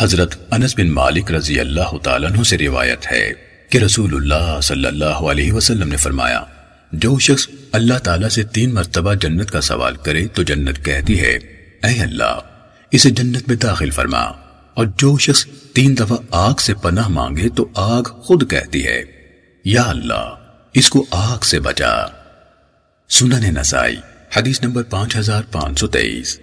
حضرت انس بن مالک رضی اللہ تعالیٰ عنہ سے روایت ہے کہ رسول اللہ صلی اللہ علیہ وسلم نے فرمایا، جو شخص اللہ تعالیٰ سے تین مرتبہ جنت کا سوال کرے تو جنت کہتی ہے، اے اللہ، اسے جنت میں داخل فرما۔ اور جو شخص تین دفعہ آگ سے پناہ مانگے تو آگ خود کہتی ہے، یا اللہ، اس کو آگ سے بچا۔ سنن نسائی، حدیث نمبر پانچ ہزار پانچ سو تیئیس۔